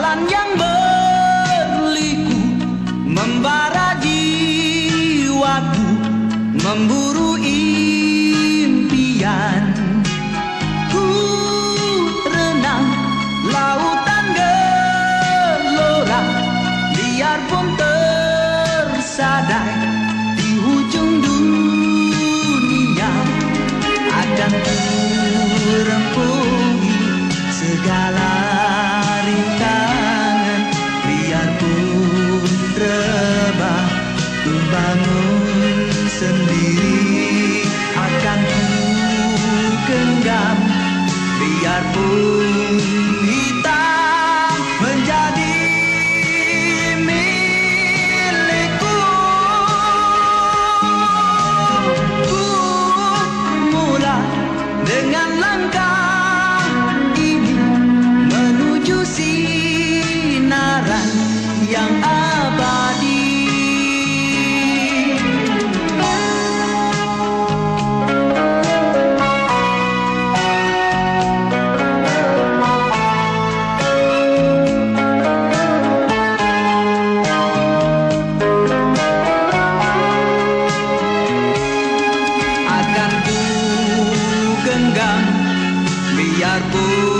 jalan yang berliku membara jiwaku memburu ini bangun sendiri akan ku genggam. Biarpun akan ku genggam biarpun